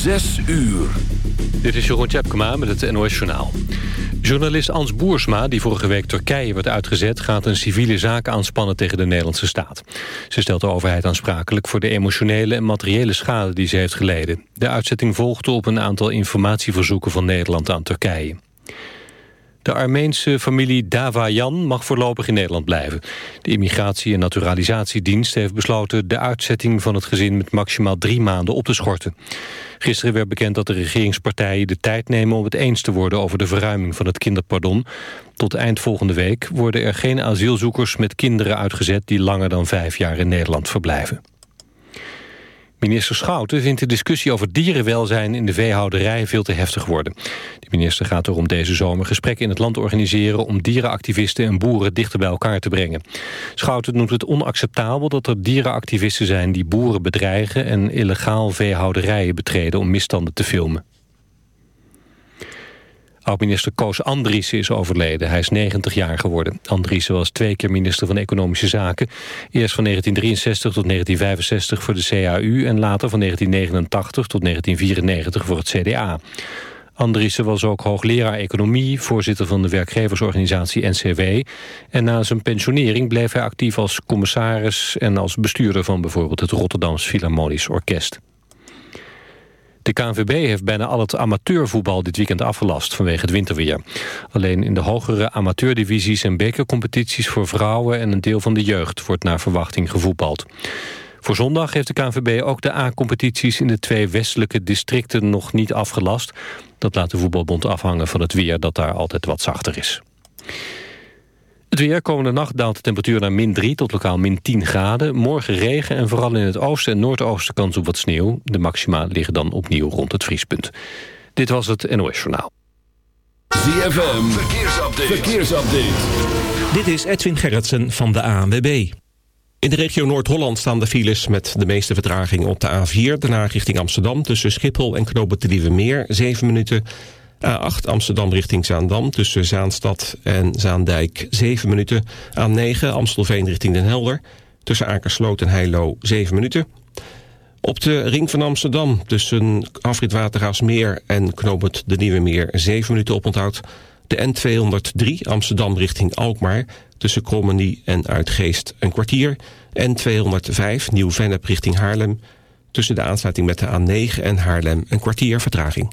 Zes uur. Dit is Jeroen Tjepkema met het NOS Journaal. Journalist Ans Boersma, die vorige week Turkije werd uitgezet... gaat een civiele zaak aanspannen tegen de Nederlandse staat. Ze stelt de overheid aansprakelijk voor de emotionele en materiële schade die ze heeft geleden. De uitzetting volgde op een aantal informatieverzoeken van Nederland aan Turkije. De Armeense familie Davayan mag voorlopig in Nederland blijven. De Immigratie- en Naturalisatiedienst heeft besloten... de uitzetting van het gezin met maximaal drie maanden op te schorten. Gisteren werd bekend dat de regeringspartijen de tijd nemen... om het eens te worden over de verruiming van het kinderpardon. Tot eind volgende week worden er geen asielzoekers met kinderen uitgezet... die langer dan vijf jaar in Nederland verblijven. Minister Schouten vindt de discussie over dierenwelzijn in de veehouderij veel te heftig worden. De minister gaat erom deze zomer gesprekken in het land organiseren om dierenactivisten en boeren dichter bij elkaar te brengen. Schouten noemt het onacceptabel dat er dierenactivisten zijn die boeren bedreigen en illegaal veehouderijen betreden om misstanden te filmen. Oud-minister Koos Andriessen is overleden. Hij is 90 jaar geworden. Andriessen was twee keer minister van Economische Zaken. Eerst van 1963 tot 1965 voor de CAU... en later van 1989 tot 1994 voor het CDA. Andriessen was ook hoogleraar economie, voorzitter van de werkgeversorganisatie NCW. En na zijn pensionering bleef hij actief als commissaris en als bestuurder van bijvoorbeeld het Rotterdams Philharmonisch Orkest. De KNVB heeft bijna al het amateurvoetbal dit weekend afgelast vanwege het winterweer. Alleen in de hogere amateurdivisies en bekercompetities voor vrouwen en een deel van de jeugd wordt naar verwachting gevoetbald. Voor zondag heeft de KNVB ook de A-competities in de twee westelijke districten nog niet afgelast. Dat laat de voetbalbond afhangen van het weer dat daar altijd wat zachter is. Het weer komende nacht daalt de temperatuur naar min 3 tot lokaal min 10 graden. Morgen regen en vooral in het oosten en noordoosten kans op wat sneeuw. De maxima liggen dan opnieuw rond het vriespunt. Dit was het NOS Journaal. ZFM, verkeersupdate. verkeersupdate. Dit is Edwin Gerritsen van de ANWB. In de regio Noord-Holland staan de files met de meeste vertraging op de A4. Daarna richting Amsterdam tussen Schiphol en Knoopend Meer. 7 minuten... A8 Amsterdam richting Zaandam tussen Zaanstad en Zaandijk 7 minuten. A9 Amstelveen richting Den Helder tussen Akersloot en Heilo 7 minuten. Op de ring van Amsterdam tussen Afrit Watergaasmeer en Knoopend de Nieuwe Meer 7 minuten oponthoud. De N203 Amsterdam richting Alkmaar tussen Krommenie en Uitgeest een kwartier. N205 Nieuw-Vennep richting Haarlem tussen de aansluiting met de A9 en Haarlem een kwartier vertraging.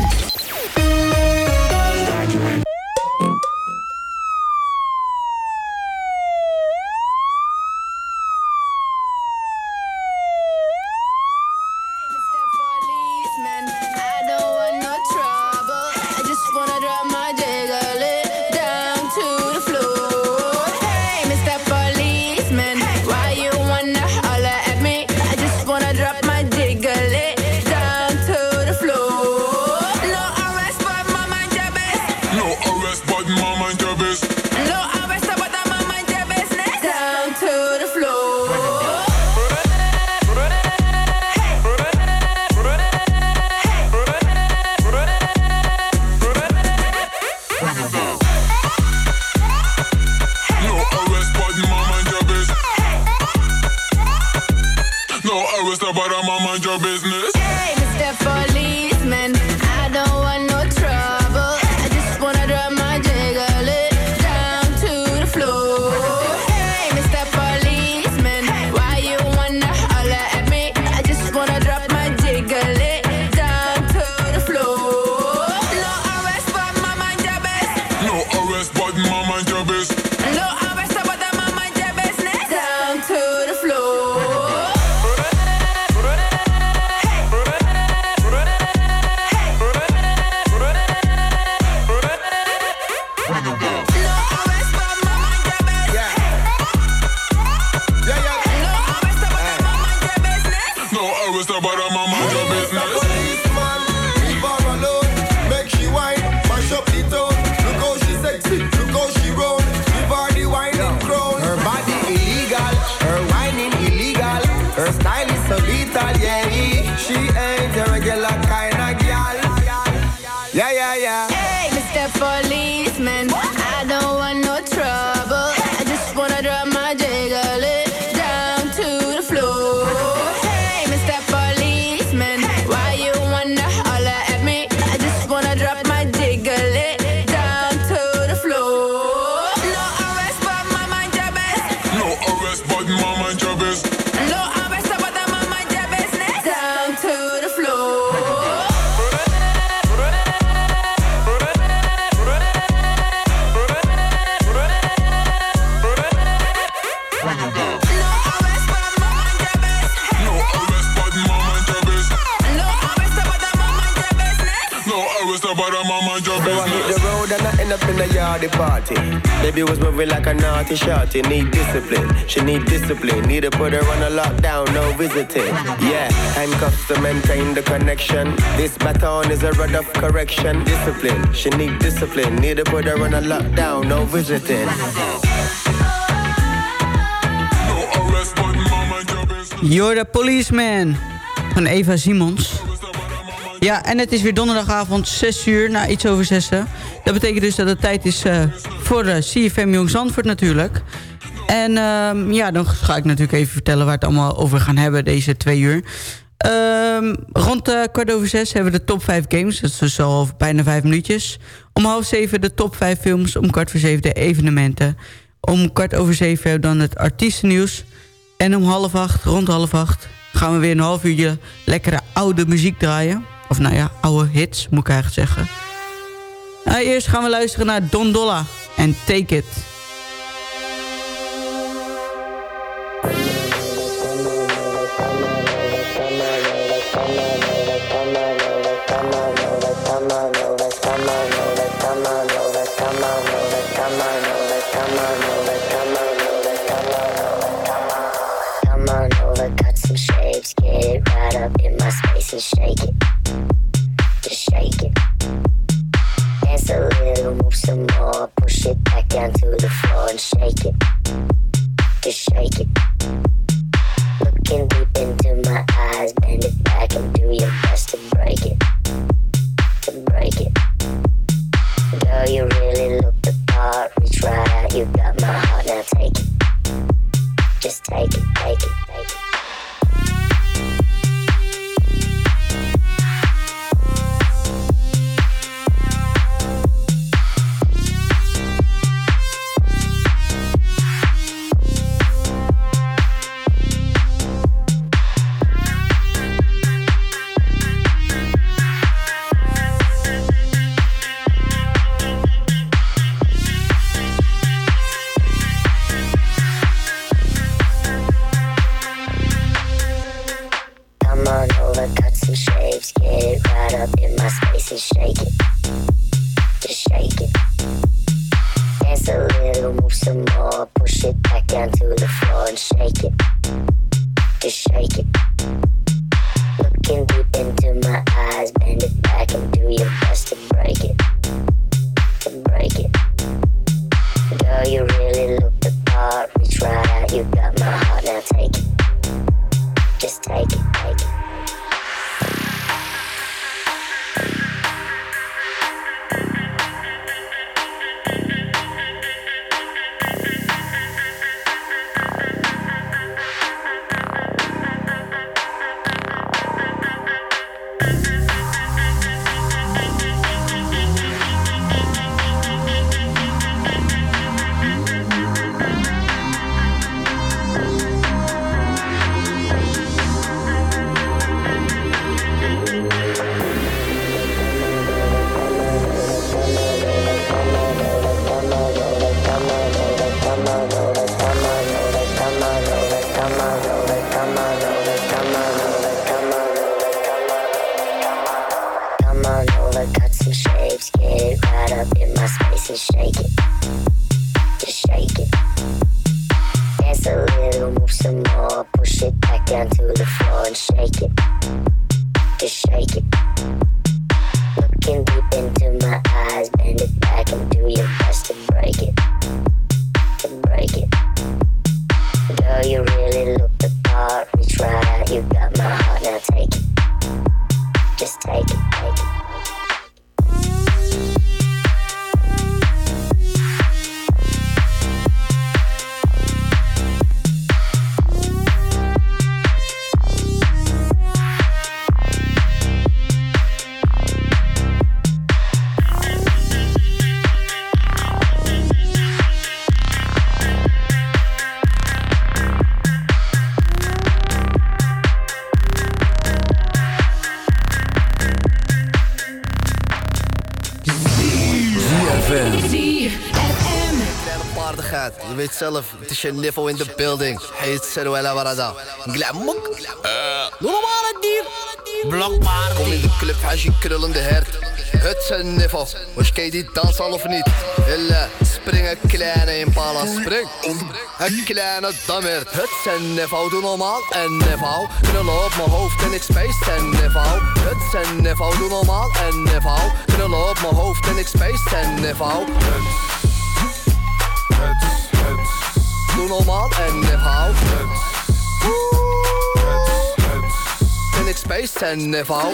but I'm a mind your business. Mr. Fuller. End up in the yardie party. Baby was moving like a naughty shorty. Need discipline, she need discipline. Need to put her on a lockdown, no visiting. Yeah, handcuffs to maintain the connection. This baton is a rod of correction. Discipline, she need discipline. Need to put her on a lockdown, no visiting. No arrest, but my mind your business. You're the policeman van Eva Simons. Ja, en het is weer donderdagavond, 6 uur, na iets over 6. Dat betekent dus dat het tijd is eh, voor uh, CFM Jong Zandvoort natuurlijk. En ehm, ja, dan ga ik natuurlijk even vertellen waar het allemaal over gaan hebben deze twee uur. Ehm, rond uh, kwart over zes hebben we de top 5 games. Dat is dus al bijna vijf minuutjes. Om half zeven de top 5 films. Om kwart voor zeven de evenementen. Om kwart over zeven dan het artiestennieuws. En om half acht, rond half acht... gaan we weer een half uurtje lekkere oude muziek draaien. Of nou ja, oude hits, moet ik eigenlijk zeggen. Nou, eerst gaan we luisteren naar Don Dolla en Take It. Get it right up in space shake it. Just shake it. Dance a little, move some more, push it back down to the floor and shake it. Just shake it. Looking deep into my eyes, bend it back and do your best to break it. to shake. Zelf, het is je niveau in de building. Heet Seruela Barada. Glamok. Normale dier. Blokpaard. Kom in de club, hij is je krullende hert. Het zijn niveau. Was je die dans al of niet? Hille, springen kleine impala, spring. Een kleine dammert. Het zijn niveau, doe normaal en niveau. Knullen op mijn hoofd en ik space en niveau. Het zijn niveau, doe normaal en niveau. Knullen op mijn hoofd en ik space en niveau. Normaal en niveau. En ik space en niveau.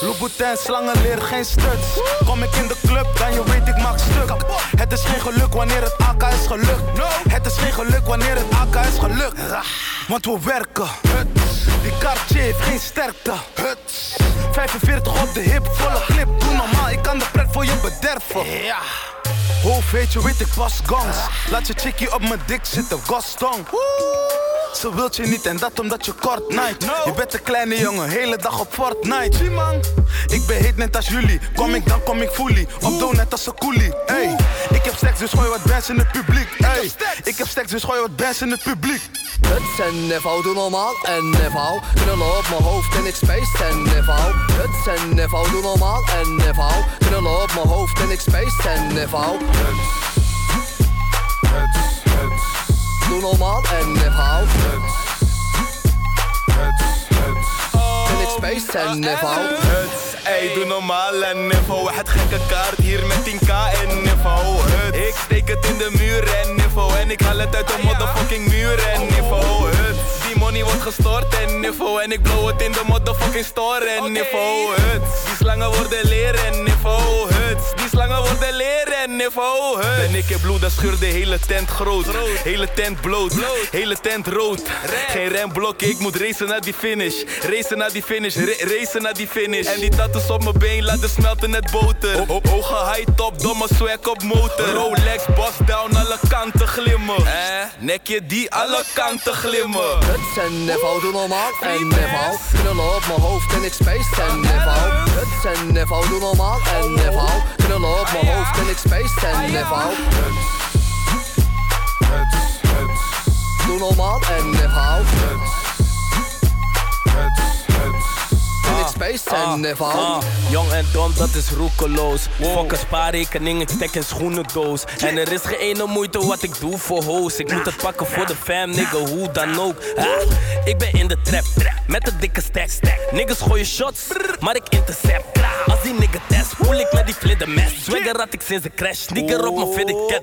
Louboutin, slangen leren geen stuts. Kom ik in de club, dan je weet ik maak stuk. Het is geen geluk wanneer het AK is gelukt. Het is geen geluk wanneer het AK is gelukt. Want we werken. Die Cartier heeft geen sterkte. 45 op de hip, volle clip. Doe normaal, ik kan de pret voor je bederven. Ja. Hoofd weet je, weet ik pas gangs. Laat je chickie op mijn dik zitten, gastong. Ze wilt je niet en dat omdat je kort night. Je bent een kleine jongen, hele dag op Fortnite. Zie man, ik ben heet net als jullie. Kom ik dan kom ik fully. Op doe net als een coolie. Hey, ik heb stacks dus gooi wat bands in het publiek. Hey, ik heb stacks dus gooi wat bands in het publiek. Het zijn niveau, doe normaal en niveau. Knullen op mijn hoofd en ik space en niveau. Het zijn niveau, doe normaal en niveau. Knullen op mijn hoofd en ik space en niveau. Doe normaal en niveau. En ik space en niveau. Ey, doe normaal en niveau. Het gekke kaart hier met 10k en niveau. Ik steek het in de muur en niveau. En ik haal het uit de motherfucking muur en niveau. Die money wordt gestort en niveau. En ik blow het in de motherfucking store en niveau. Die slangen worden leren en niveau. Die slangen worden leren en niveau. Ben ik in bloed, dan scheur de hele tent groot. Hele tent bloot, hele tent rood. Geen remblok, ik moet racen naar die finish. Racen naar die finish, ra- racen naar die finish. En die tattoos op mijn been laten smelten net boter. O- o- Ogen high top, domme swag op motor. Rolex, boss down, alle kanten glimmen. Eh, nekje die alle kanten glimmen. Het zijn niveau, doe normaal en niveau. Knullen op mijn hoofd en ik space en niveau. Het zijn niveau, doe normaal en niveau. Knullen op mijn hoofd en ik space en niveau. Doe normaal en niveau. Space en niveau. Ah, jong en dom, dat is roekeloos. Fuck een spaarrekening, ik stek een schoenendoos. En er is geen ene moeite wat ik doe voor hoes. Ik moet het pakken voor de fam, nigga, hoe dan ook. Ah, ik ben in de trap, met een dikke stack. Niggas gooien shots, maar ik intercept. Als die nigga test, voel ik met die flidder mes. Swagger had ik sinds de crash, nigger op mijn fiddy cat.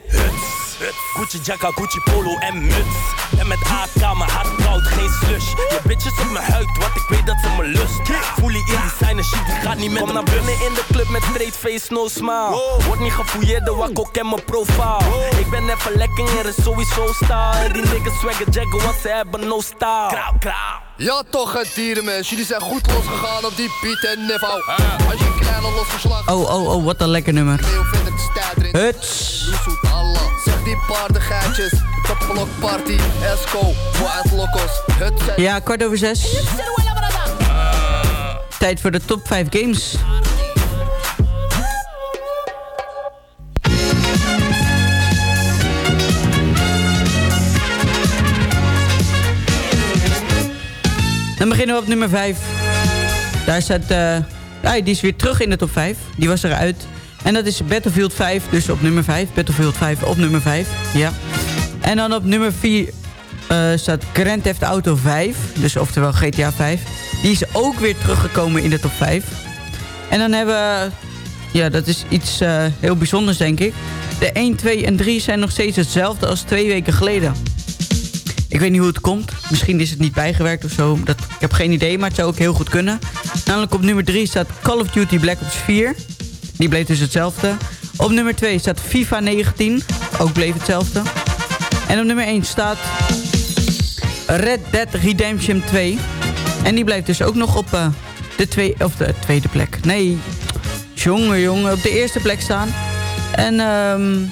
Gucci jacka, Gucci polo en muts. En met AK, mijn hart koud, geen slush. Je bitches op mijn huid, want ik weet dat ze me lust. Fully in designer shit, die gaat niet met Kom naar binnen in de club met straight face, no smile. Word niet gefouilleerd, de wakko ken mijn profile. Ik ben even lekker, er is sowieso style. Die niggas swagger jaggen, want ze hebben no style. Krauw, krauw. Ja toch het dierenmens, jullie zijn goed losgegaan op die beat en niveau. Als je een kleine losgeslagen Oh, oh, oh, wat een lekker nummer. Huts. Zeg die paardengeitjes. De blokparty, Esco, Wild Locos. Ja, kwart over zes. Tijd voor de top 5 games. Dan beginnen we op nummer 5. Daar staat... eh, ah, die is weer terug in de top 5. Die was eruit. En dat is Battlefield 5, dus op nummer 5. Battlefield 5 op nummer 5, ja. En dan op nummer 4 eh, staat Grand Theft Auto 5. Dus oftewel GTA 5. Die is ook weer teruggekomen in de top 5. En dan hebben we... Ja, dat is iets eh, heel bijzonders, denk ik. De 1, 2 en 3 zijn nog steeds hetzelfde als twee weken geleden. Ik weet niet hoe het komt. Misschien is het niet bijgewerkt of zo. Dat, ik heb geen idee, maar het zou ook heel goed kunnen. Namelijk op nummer 3 staat Call of Duty Black Ops 4. Die bleef dus hetzelfde. Op nummer 2 staat FIFA 19. Ook bleef hetzelfde. En op nummer 1 staat Red Dead Redemption 2. En die blijft dus ook nog op uh, de, twee, of de tweede plek. Nee, jongen, jongen, op de eerste plek staan. En um,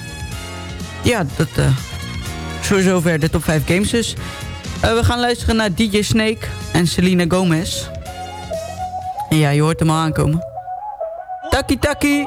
ja, dat... Uh, voor zover de top 5 games dus. We gaan luisteren naar DJ Snake en Selena Gomez. En ja, je hoort hem al aankomen. Taki taki!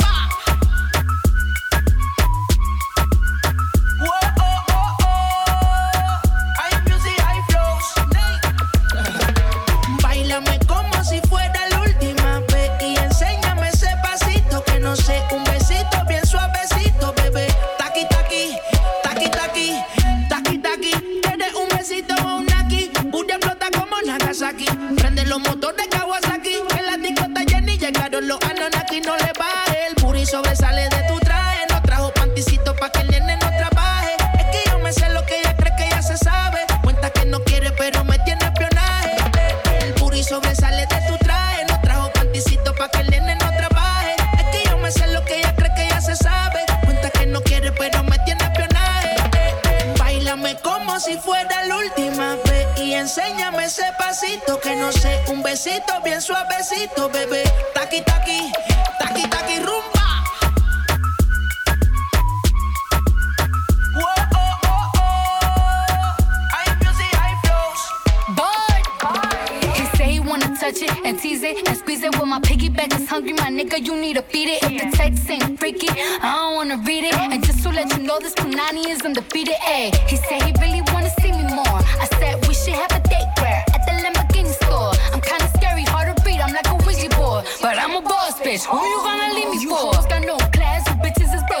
My piggyback is hungry, my nigga, you need to feed it. If the text ain't freaky, I don't wanna read it. And just to let you know, this Punani is undefeated. Ayy, he said he really wanna see me more. I said we should have a date where at the Lamborghini store. I'm kinda scary, hard to read. I'm like a Ouija board, but I'm a boss bitch. Who you gonna leave me oh, for? You Got no class, you bitches is broke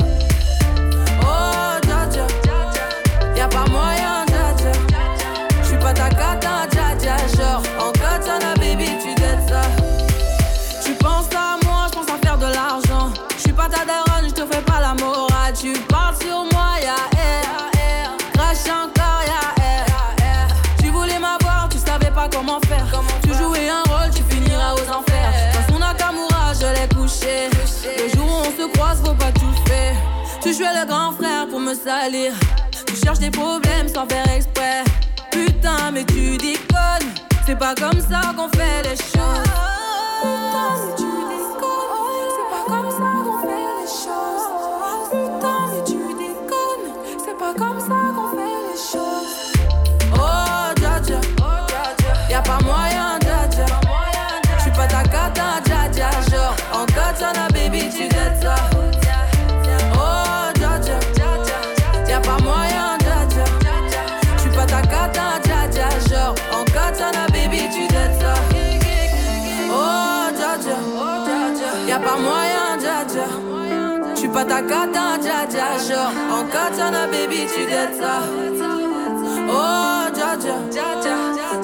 Tu jouais le grand frère pour me salir. Tu cherches des problèmes sans faire exprès. Putain, mais tu déconnes. C'est pas comme ça qu'on fait les choses. Putain, mais tu déconnes. C'est pas comme ça qu'on fait les choses. Putain, mais tu déconnes. C'est pas comme ça qu'on fait les choses. Oh, dja dja. Y'a pas moyen, pas ta cata, dja dja. Genre, en katana, baby, tu t'aides ça. Oh, dja dja.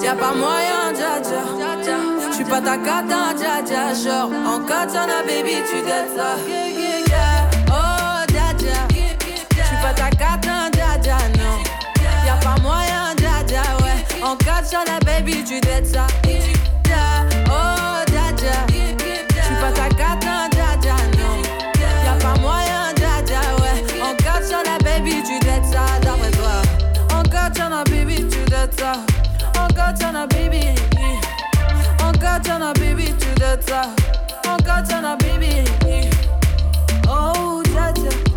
Y'a pas moyen, dja dja. J'suis pas ta cata, dja dja. Genre, en katana, baby, tu t'aides ça. Oh, dja dja. Pas ta dja non. Y'a pas moyen, dja, ouais. En katana, baby, tu dettes ça. the top. Oh baby. On God, turn baby to the top. Oh God, oh baby. Oh, Jaja.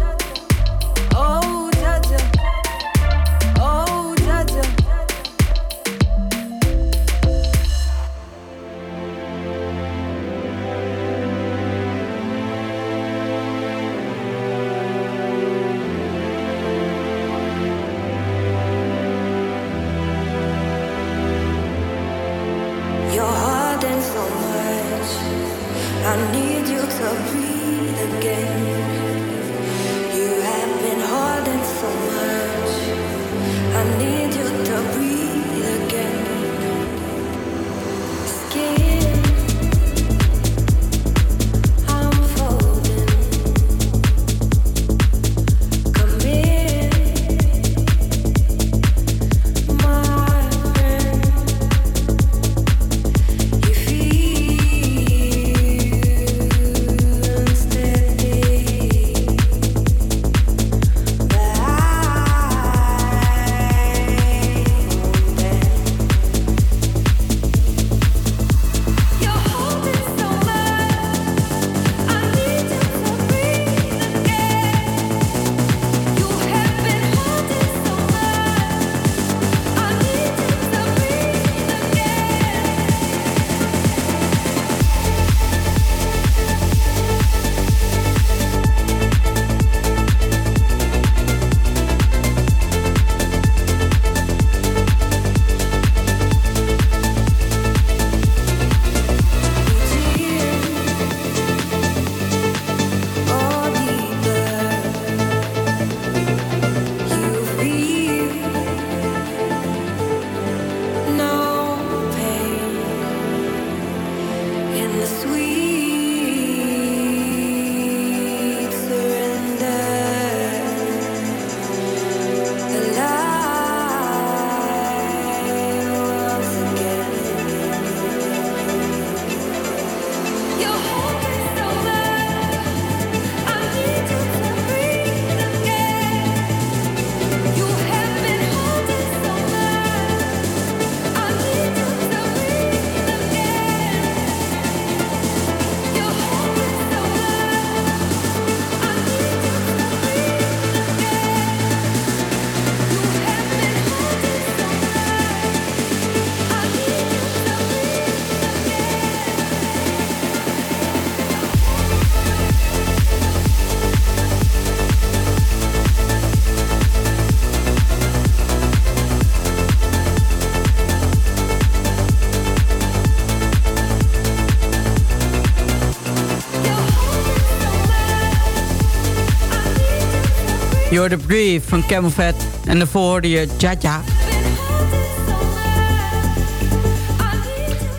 You're the Brief van Camel Fat. En daarvoor hoorde je Jaja.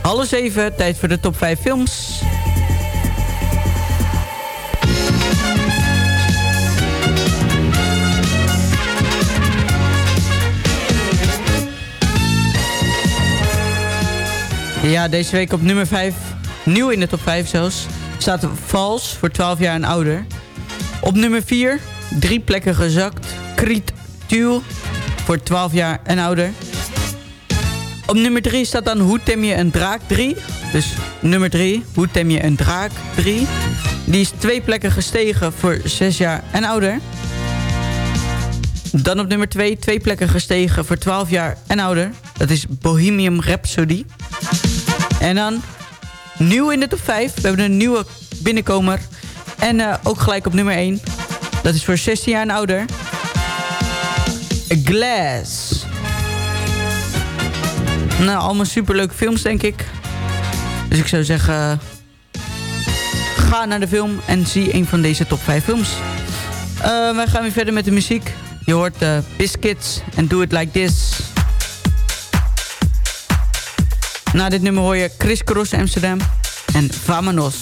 Half zeven, tijd voor de top 5 films. Ja, deze week op nummer 5, nieuw in de top 5 zelfs, staat Vals voor 12 jaar en ouder. Op nummer 4, drie plekken gezakt, Kriet Tuul voor 12 jaar en ouder. Op nummer 3 staat dan Hoe tem je een draak 3. Dus nummer 3, Hoe tem je een draak 3. Die is twee plekken gestegen voor 6 jaar en ouder. Dan op nummer 2, twee plekken gestegen voor 12 jaar en ouder. Dat is Bohemian Rhapsody. En dan nieuw in de top 5. We hebben een nieuwe binnenkomer. En eh, ook gelijk op nummer 1. Dat is voor 16 jaar en ouder. Glass. Nou, allemaal superleuke films, denk ik. Dus ik zou zeggen... Ga naar de film en zie een van deze top 5 films. Eh, wij gaan weer verder met de muziek. Je hoort uh, Biscuits en Do It Like This. Na dit nummer hoor je Chris Cross Amsterdam en Vamanos.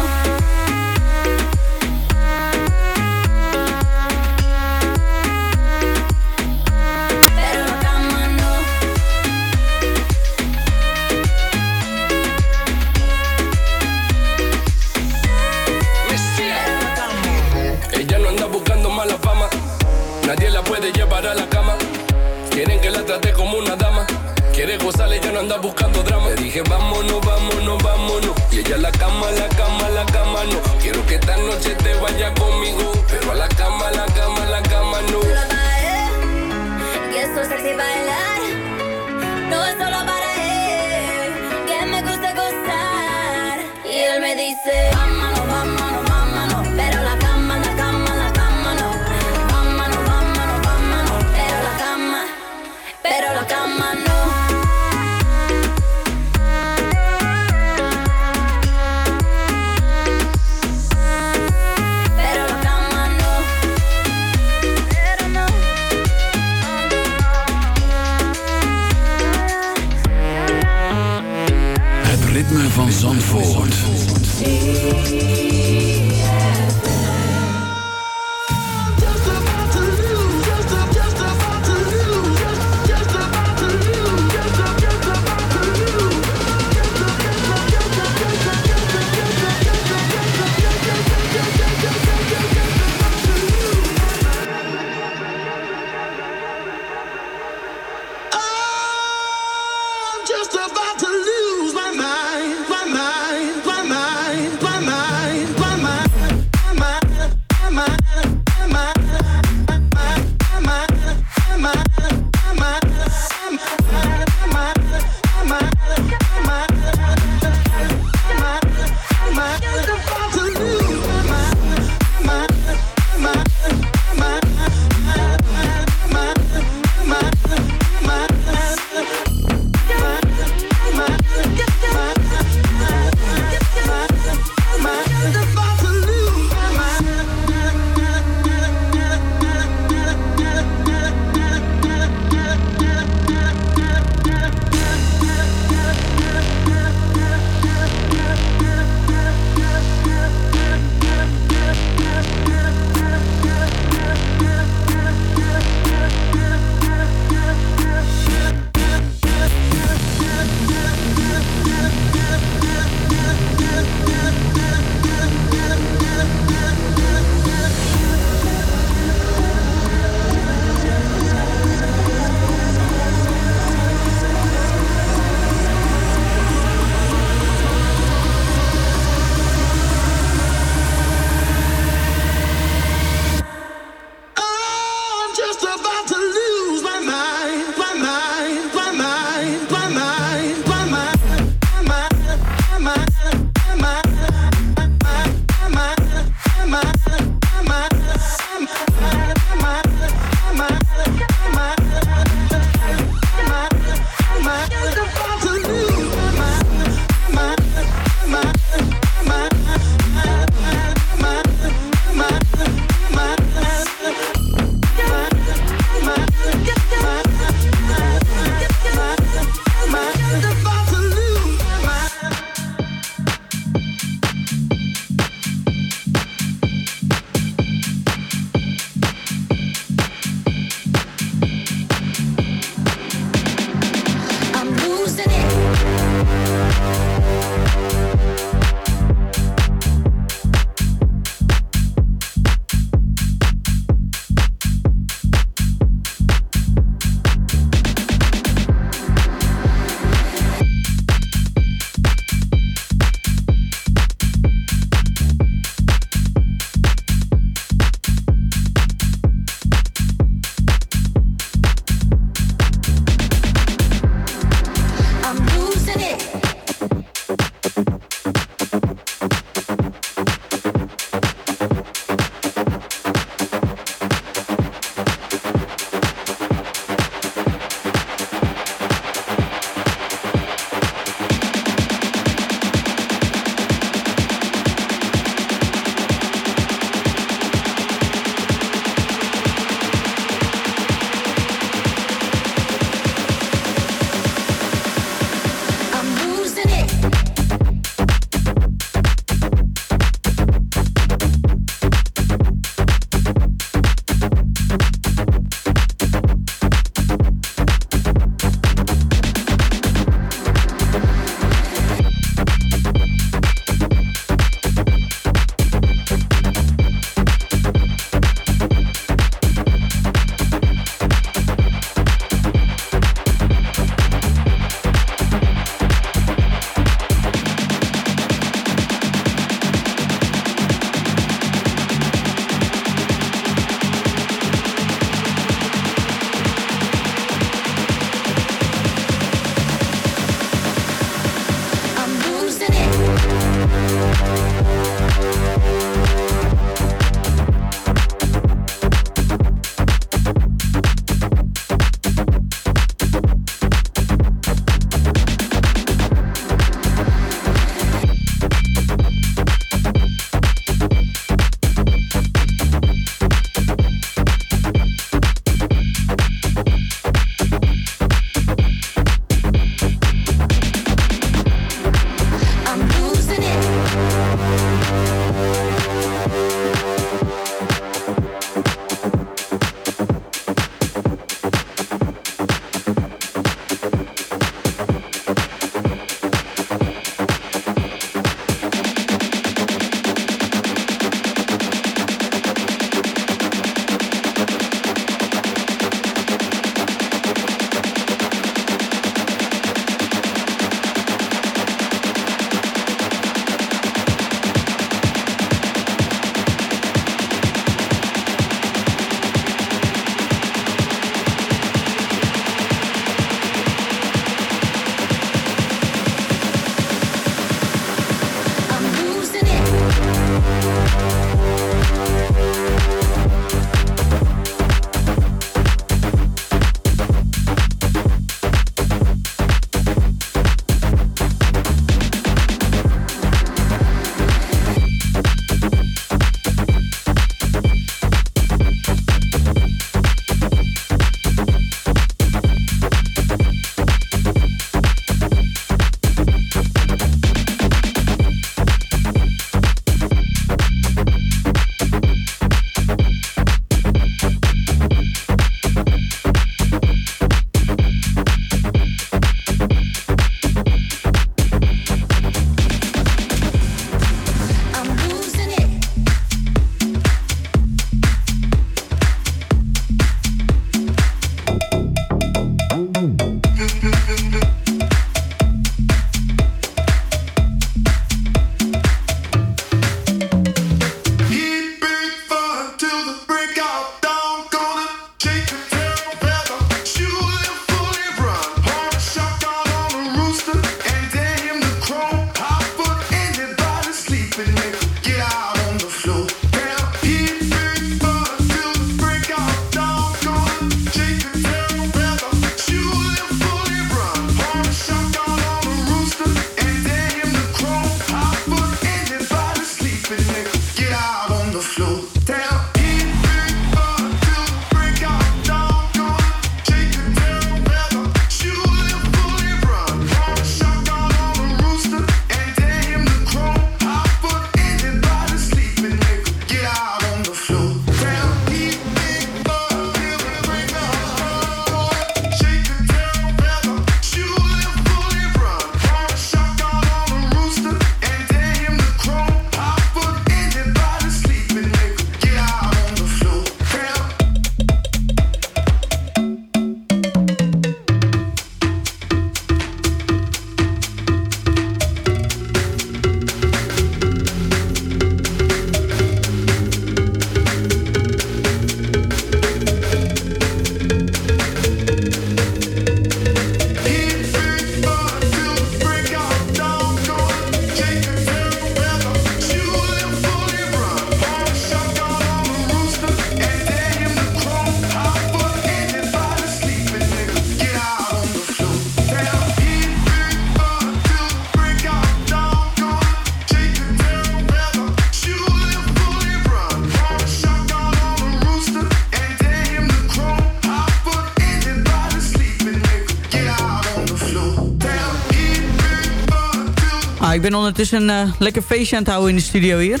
Ben ondertussen een lekker feestje aan het houden in de studio hier.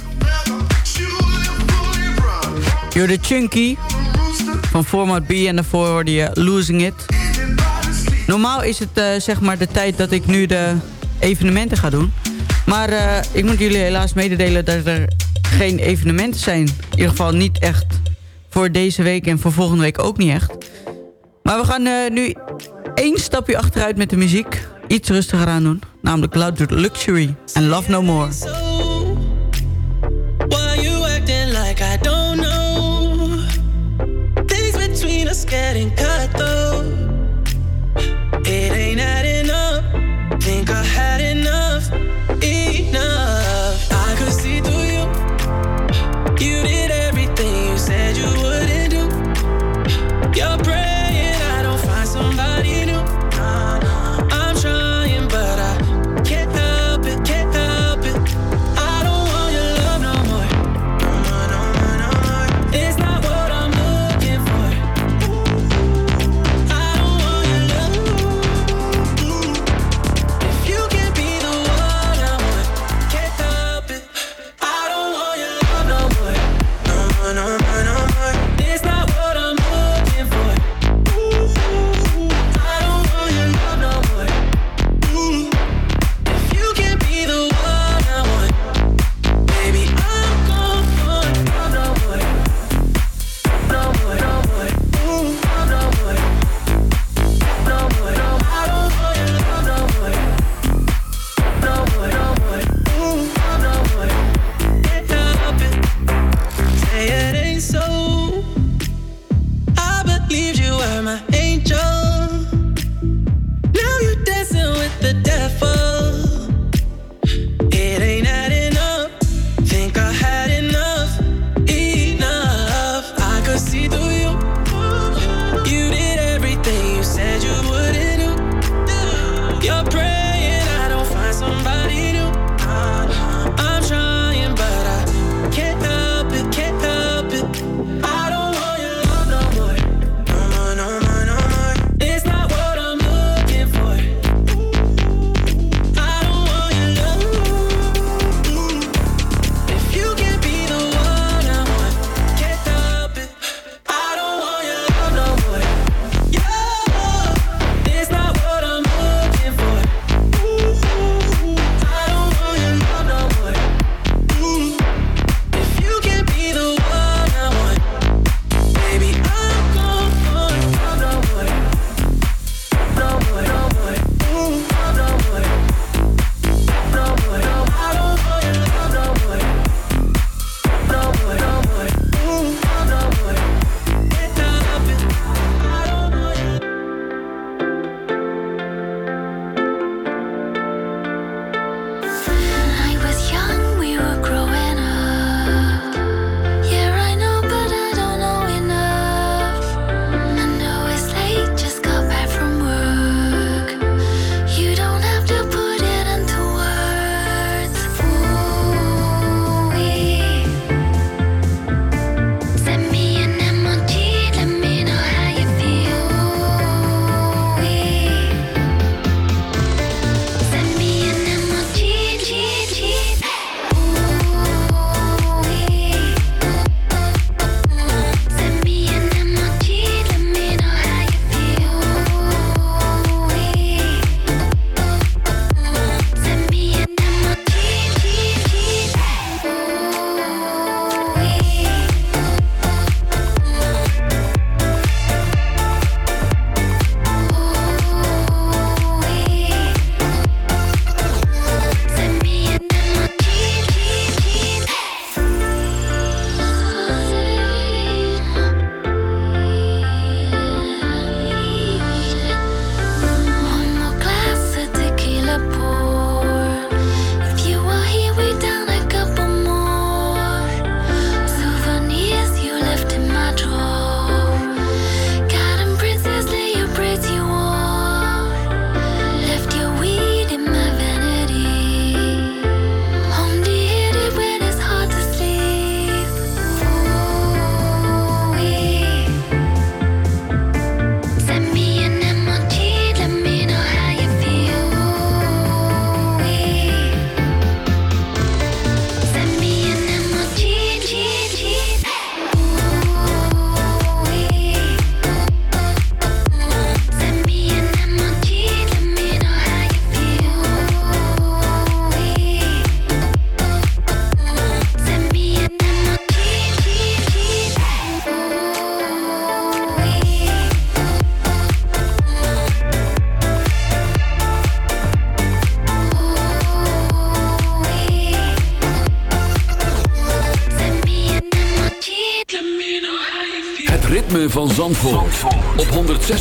You're the Chunky van Format B en daarvoor hoorde je Losing It. Normaal is het eh, zeg maar de tijd dat ik nu de evenementen ga doen. Maar eh, ik moet jullie helaas mededelen dat er geen evenementen zijn. In ieder geval niet echt voor deze week en voor volgende week ook niet echt. Maar we gaan eh, nu één stapje achteruit met de muziek. Iets rustiger aan doen. Namelijk Loud Luxury en Love No More.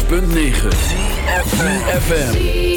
106.9 FM.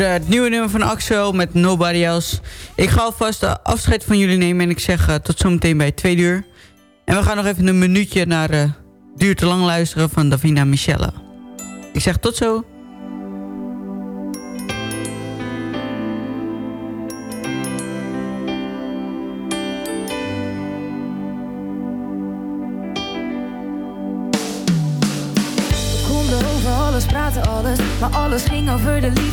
Hoorde het nieuwe nummer van Axel met Nobody Else. Ik ga alvast eh, afscheid van jullie nemen en ik zeg eh, tot zometeen bij twee uur. En we gaan nog even een minuutje naar eh, Duur te lang luisteren van Davina Michelle. Ik zeg tot zo.